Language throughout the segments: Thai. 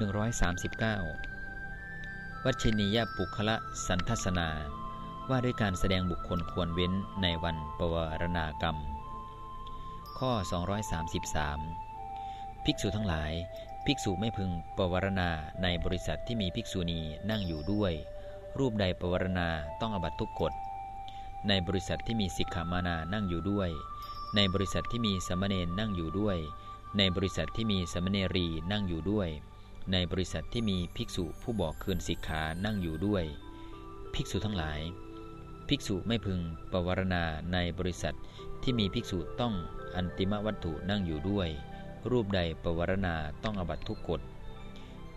139 วัชนียปุคละสันทัศนา ว่าด้วยการแสดงบุคคลควรเว้นในวันปวารณากรรม ข้อ 233 ภิกษุทั้งหลาย ภิกษุไม่พึงปวารณาในบริษัทที่มีภิกษุณีนั่งอยู่ด้วย รูปใดปวารณาต้องอบัตทุกกฎ ในบริษัทที่มีสิกขามานานั่งอยู่ด้วย ในบริษัทที่มีสมณเณรนั่งอยู่ด้วย ในบริษัทที่มีสมณเณรีนั่งอยู่ด้วย ในบริษัทที่มีภิกษุผู้บอกคืนสิกขานั่งอยู่ด้วย ภิกษุทั้งหลาย ภิกษุไม่พึงปวารณาในบริษัทที่มีภิกษุต้องอันติมวัตถุนั่งอยู่ด้วย รูปใดปวารณาต้องอบัตทุกกฎ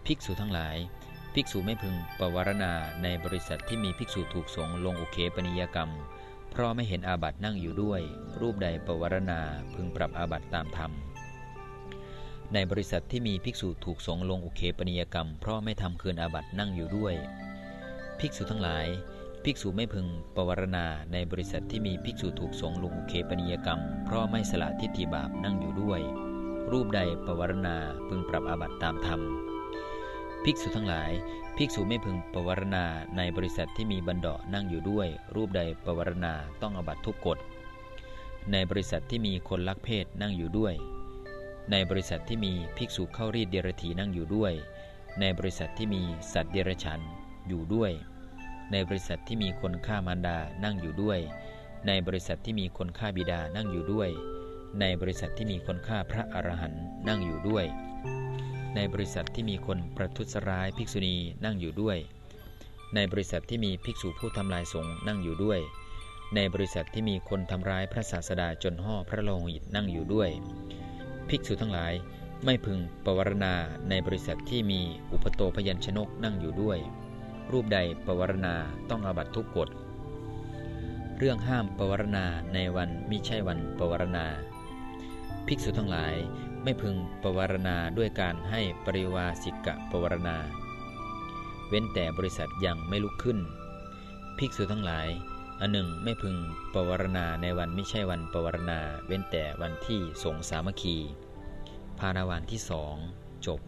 ภิกษุทั้งหลาย ภิกษุไม่พึงปวารณาในบริษัทที่มีภิกษุถูกสงลงอุเคปนิยกรรม เพราะไม่เห็นอาบัตนั่งอยู่ด้วย รูปใดปวารณาพึงปรับอาบัตตามธรรม ในบริษัทที่มีภิกษุถูกสงลงอุเคปนิยกรรม เพราะไม่ทำคืนอาบัตินั่งอยู่ด้วย ภิกษุทั้งหลาย ภิกษุไม่พึงปวารณาในบริษัทที่มีภิกษุถูกสงลงอุเคปนิยกรรม เพราะไม่สละทิฏฐิบาปนั่งอยู่ด้วย รูปใดปวารณาพึงปรับอาบัติตามธรรม ภิกษุทั้งหลาย ภิกษุไม่พึงปวารณาในบริษัทที่มีบันดานั่งอยู่ด้วย รูปใดปวารณาต้องอาบัติทุกกฎในบริษัทที่มีคนลักเพศนั่งอยู่ด้วย ในบริษัทที่มีภิกษุเข้ารีดเดรธีนั่งอยู่ด้วย ในบริษัทที่มีสัตว์เดรันอยู่ด้วย ในบริษัทที่มีคนฆ่ามารดานั่งอยู่ด้วย ในบริษัทที่มีคนฆ่าบิดานั่งอยู่ด้วย ในบริษัทที่มีคนฆ่าพระอรหันต์นั่งอยู่ด้วย ในบริษัทที่มีคนประทุษร้ายภิกษุณีนั่งอยู่ด้วย ในบริษัทที่มีภิกษุผู้ทำลายสงฆ์นั่งอยู่ด้วย ในบริษัทที่มีคนทำร้ายพระศาสดาจนห่อพระโลหิตนั่งอยู่ด้วย ภิกษุทั้งหลายไม่พึงปวารณาในบริษัทที่มีอุปโตพยัญชนกนั่งอยู่ด้วย รูปใดปวารณาต้องอาบัตทุกกฎ เรื่องห้ามปวารณาในวันมิใช่วันปวารณา ภิกษุทั้งหลายไม่พึงปวารณาด้วยการให้ปริวาสิกะปวารณา เว้นแต่บริษัทยังไม่ลุกขึ้น ภิกษุทั้งหลาย อันหนึ่งไม่พึงปวารณาในวันไม่ใช่วันปวารณา เว้นแต่วันที่สงสามัคคี ภาณวันที่สองจบ